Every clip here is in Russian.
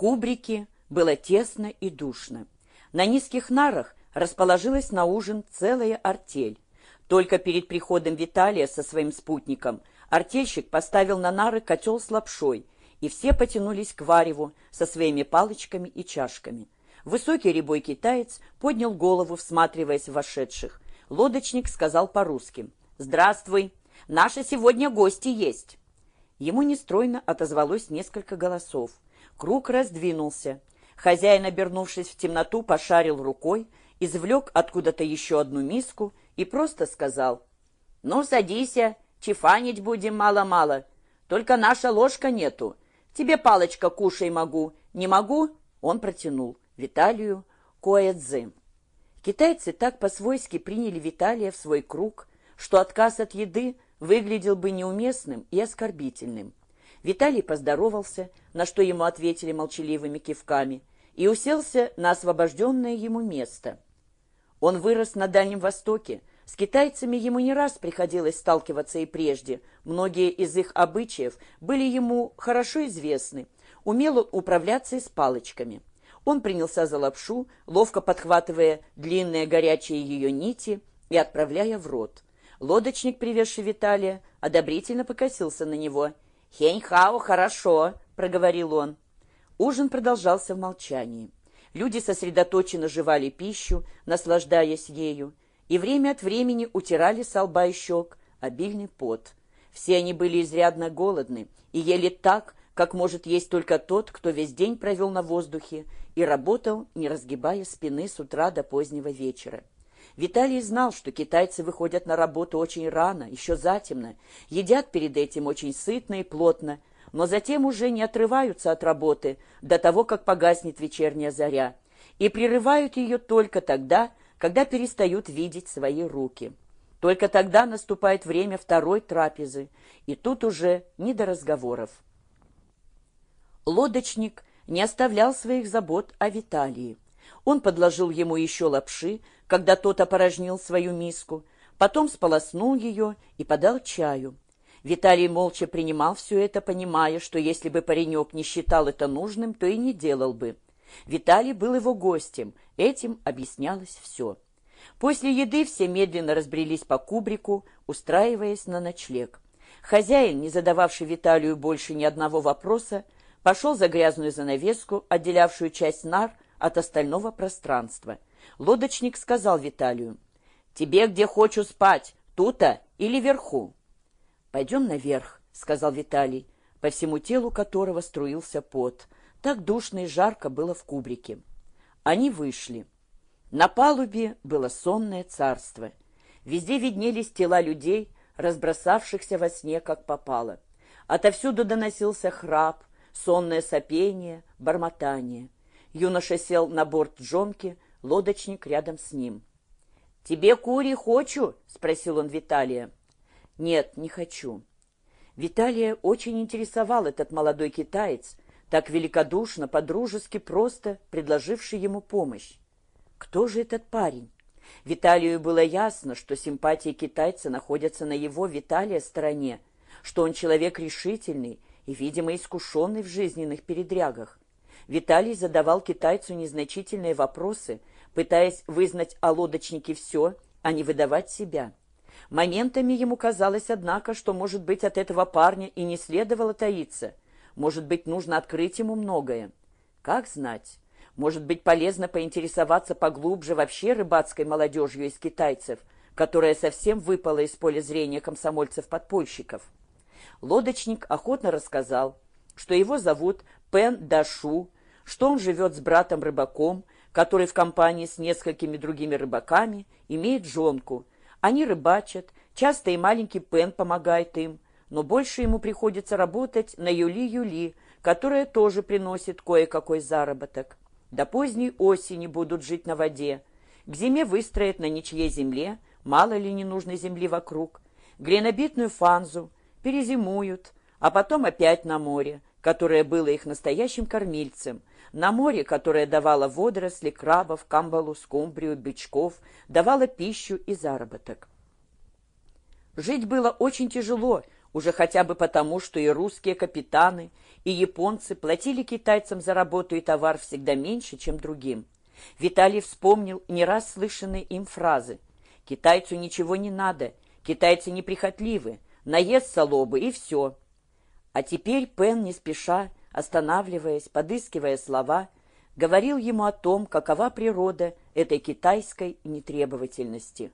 кубрике было тесно и душно. На низких нарах расположилась на ужин целая артель. Только перед приходом Виталия со своим спутником артельщик поставил на нары котел с лапшой, и все потянулись к вареву со своими палочками и чашками. Высокий рябой китаец поднял голову, всматриваясь в вошедших. Лодочник сказал по-русски «Здравствуй! Наши сегодня гости есть!» Ему нестройно отозвалось несколько голосов. Круг раздвинулся. Хозяин, обернувшись в темноту, пошарил рукой, извлек откуда-то еще одну миску и просто сказал «Ну, садися, чефанить будем мало-мало, только наша ложка нету. Тебе палочка кушай могу, не могу?» Он протянул Виталию Коэдзе. Китайцы так по-свойски приняли Виталия в свой круг, что отказ от еды выглядел бы неуместным и оскорбительным. Виталий поздоровался, на что ему ответили молчаливыми кивками, и уселся на освобожденное ему место. Он вырос на Дальнем Востоке, с китайцами ему не раз приходилось сталкиваться и прежде, многие из их обычаев были ему хорошо известны, умел управляться и с палочками. Он принялся за лапшу, ловко подхватывая длинные горячие ее нити и отправляя в рот. Лодочник, привезший Виталия, одобрительно покосился на него. «Хень-хао, хорошо!» — проговорил он. Ужин продолжался в молчании. Люди сосредоточенно жевали пищу, наслаждаясь ею, и время от времени утирали с лба и щек обильный пот. Все они были изрядно голодны и ели так, как может есть только тот, кто весь день провел на воздухе и работал, не разгибая спины с утра до позднего вечера. Виталий знал, что китайцы выходят на работу очень рано, еще затемно, едят перед этим очень сытно и плотно, но затем уже не отрываются от работы до того, как погаснет вечерняя заря, и прерывают ее только тогда, когда перестают видеть свои руки. Только тогда наступает время второй трапезы, и тут уже не до разговоров. Лодочник не оставлял своих забот о Виталии. Он подложил ему еще лапши, когда тот опорожнил свою миску, потом сполоснул ее и подал чаю. Виталий молча принимал все это, понимая, что если бы паренек не считал это нужным, то и не делал бы. Виталий был его гостем, этим объяснялось все. После еды все медленно разбрелись по кубрику, устраиваясь на ночлег. Хозяин, не задававший Виталию больше ни одного вопроса, пошел за грязную занавеску, отделявшую часть нар от остального пространства. Лодочник сказал Виталию, «Тебе где хочу спать, тута или вверху?» «Пойдем наверх», — сказал Виталий, по всему телу которого струился пот. Так душно и жарко было в кубрике. Они вышли. На палубе было сонное царство. Везде виднелись тела людей, разбросавшихся во сне, как попало. Отовсюду доносился храп, сонное сопение, бормотание. Юноша сел на борт джонки, лодочник рядом с ним. «Тебе кури хочу?» — спросил он Виталия. «Нет, не хочу». Виталия очень интересовал этот молодой китаец, так великодушно, подружески просто предложивший ему помощь. Кто же этот парень? Виталию было ясно, что симпатии китайца находятся на его, Виталия, стороне, что он человек решительный и, видимо, искушенный в жизненных передрягах. Виталий задавал китайцу незначительные вопросы, пытаясь вызнать о лодочнике все, а не выдавать себя. Моментами ему казалось, однако, что, может быть, от этого парня и не следовало таиться. Может быть, нужно открыть ему многое. Как знать? Может быть, полезно поинтересоваться поглубже вообще рыбацкой молодежью из китайцев, которая совсем выпала из поля зрения комсомольцев-подпольщиков. Лодочник охотно рассказал, что его зовут Пен Дашу, что он живет с братом-рыбаком, который в компании с несколькими другими рыбаками имеет жонку. Они рыбачат, часто и маленький Пен помогает им, но больше ему приходится работать на Юли-Юли, которая тоже приносит кое-какой заработок. До поздней осени будут жить на воде. К зиме выстроят на ничьей земле, мало ли ненужной земли вокруг, глинобитную фанзу, перезимуют, а потом опять на море, которое было их настоящим кормильцем, на море, которое давало водоросли, крабов, камбалу, скумбрию, бычков, давало пищу и заработок. Жить было очень тяжело уже хотя бы потому, что и русские капитаны, и японцы платили китайцам за работу и товар всегда меньше, чем другим. Виталий вспомнил не раз слышанные им фразы «Китайцу ничего не надо, китайцы неприхотливы, наест солобы и все». А теперь Пен не спеша, останавливаясь, подыскивая слова, говорил ему о том, какова природа этой китайской нетребовательности.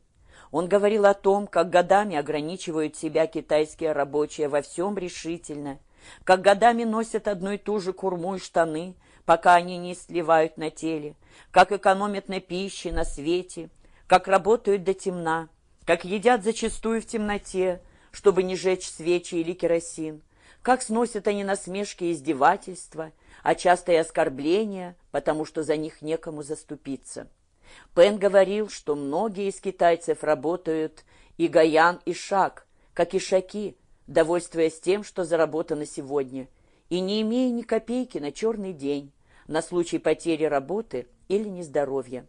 Он говорил о том, как годами ограничивают себя китайские рабочие во всем решительно, как годами носят одну и ту же курму и штаны, пока они не сливают на теле, как экономят на пище, на свете, как работают до темна, как едят зачастую в темноте, чтобы не жечь свечи или керосин, как сносят они насмешки и издевательства, а часто и оскорбления, потому что за них некому заступиться. Пен говорил, что многие из китайцев работают и гаян, и шаг, как и шаки, довольствуясь тем, что заработано сегодня, и не имея ни копейки на черный день, на случай потери работы или нездоровья.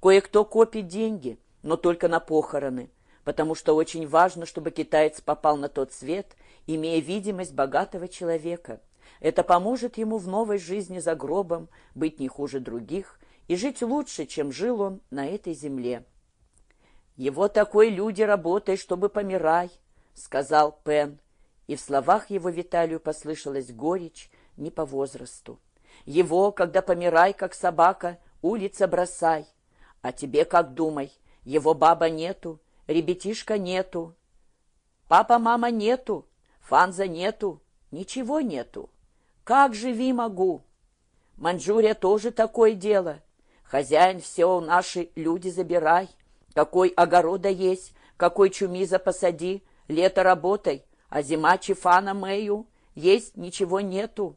Кое-кто копит деньги, но только на похороны, потому что очень важно, чтобы китаец попал на тот свет, имея видимость богатого человека. Это поможет ему в новой жизни за гробом быть не хуже других и жить лучше, чем жил он на этой земле. «Его такой люди работай, чтобы помирай», — сказал Пен, и в словах его Виталию послышалась горечь не по возрасту. «Его, когда помирай, как собака, улица бросай, а тебе как думай, его баба нету, ребятишка нету, папа-мама нету, Фанза нету, ничего нету. Как живи могу? Манчжурия тоже такое дело. Хозяин все у наши люди забирай. Какой огорода есть, какой чумиза посади, лето работай, а зима чифана мэю, есть ничего нету.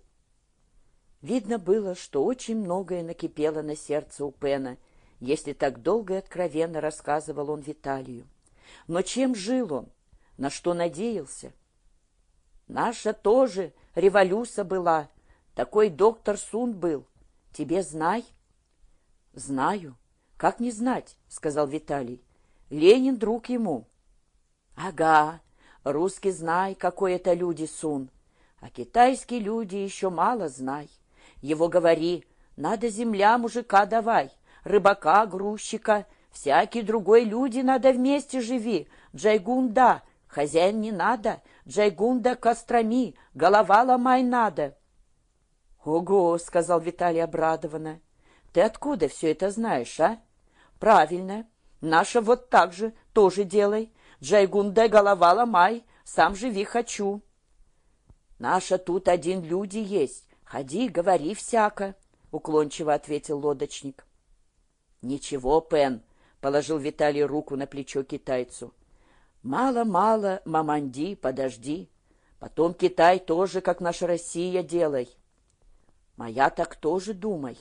Видно было, что очень многое накипело на сердце у Пена, если так долго и откровенно рассказывал он Виталию. Но чем жил он? На что надеялся? Наша тоже революция была. Такой доктор Сун был. Тебе знай? «Знаю. Как не знать?» — сказал Виталий. «Ленин друг ему». «Ага, русский знай, какой это люди сун, а китайские люди еще мало знай. Его говори, надо земля мужика давай, рыбака, грузчика, всякий другой люди надо вместе живи, джайгунда, хозяин не надо, джайгунда кострами, голова ломай надо». «Ого!» — сказал Виталий обрадованно. Ты откуда все это знаешь, а? Правильно. Наша вот так же тоже делай. Джайгунда голова ломай, сам живи хочу. Наша тут один люди есть. Ходи, говори всяко, уклончиво ответил лодочник. Ничего, Пен, положил Виталий руку на плечо китайцу. Мало-мало, маманди, подожди. Потом Китай тоже, как наша Россия, делай. Моя так тоже думай.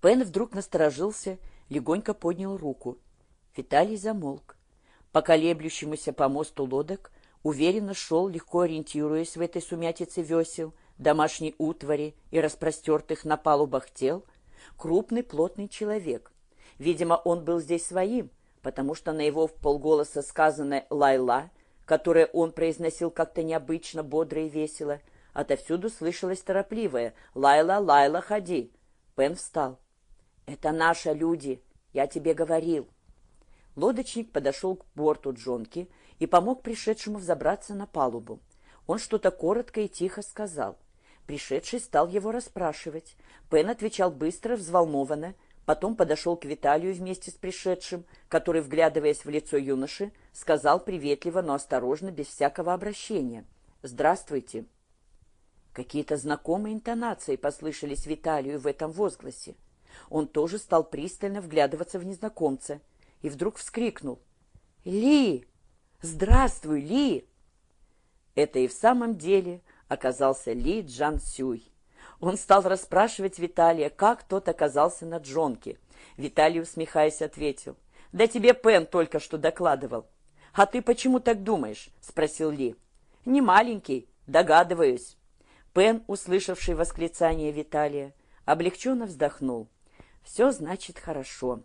Пен вдруг насторожился, легонько поднял руку. Виталий замолк. По колеблющемуся по мосту лодок уверенно шел, легко ориентируясь в этой сумятице весел, домашней утвари и распростертых на палубах тел, крупный плотный человек. Видимо, он был здесь своим, потому что на его в сказанное «лайла», которое он произносил как-то необычно, бодро и весело, отовсюду слышалось торопливое «Лайла, Лайла, ходи!» Пен встал. «Это наши люди, я тебе говорил». Лодочник подошел к борту Джонки и помог пришедшему взобраться на палубу. Он что-то коротко и тихо сказал. Пришедший стал его расспрашивать. Пен отвечал быстро, взволнованно, потом подошел к Виталию вместе с пришедшим, который, вглядываясь в лицо юноши, сказал приветливо, но осторожно, без всякого обращения. «Здравствуйте». Какие-то знакомые интонации послышались Виталию в этом возгласе. Он тоже стал пристально вглядываться в незнакомца и вдруг вскрикнул. «Ли! Здравствуй, Ли!» Это и в самом деле оказался Ли Джан Сюй. Он стал расспрашивать Виталия, как тот оказался на джонке. Виталий, усмехаясь, ответил. «Да тебе Пен только что докладывал». «А ты почему так думаешь?» — спросил Ли. «Не маленький, догадываюсь». Пен, услышавший восклицание Виталия, облегченно вздохнул. Все значит хорошо.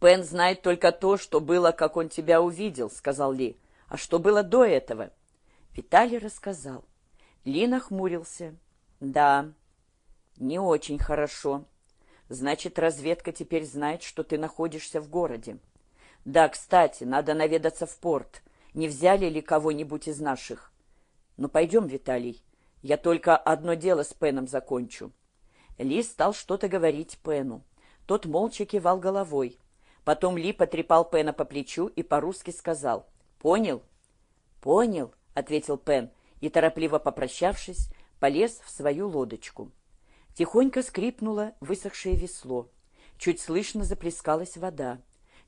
Пен знает только то, что было, как он тебя увидел, сказал Ли. А что было до этого? Виталий рассказал. Ли нахмурился. Да, не очень хорошо. Значит, разведка теперь знает, что ты находишься в городе. Да, кстати, надо наведаться в порт. Не взяли ли кого-нибудь из наших? Ну, пойдем, Виталий. Я только одно дело с Пеном закончу. Ли стал что-то говорить Пену. Тот молча кивал головой. Потом Ли потрепал Пена по плечу и по-русски сказал «Понял?» «Понял», — ответил Пен, и, торопливо попрощавшись, полез в свою лодочку. Тихонько скрипнуло высохшее весло. Чуть слышно заплескалась вода.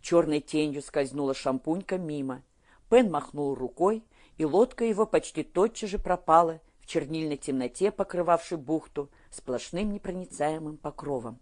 Черной тенью скользнула шампунька мимо. Пен махнул рукой, и лодка его почти тотчас же пропала в чернильной темноте, покрывавшей бухту сплошным непроницаемым покровом.